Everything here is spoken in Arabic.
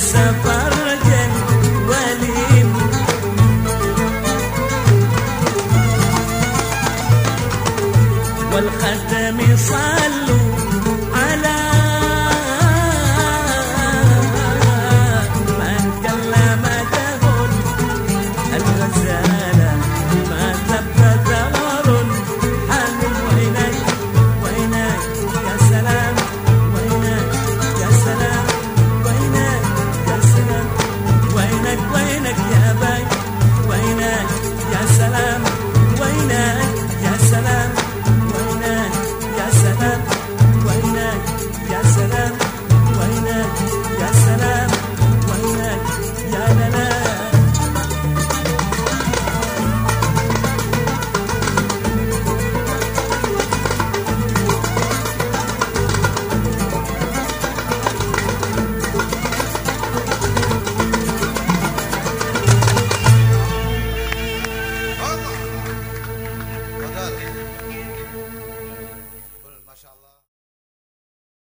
السفر والختم صلوا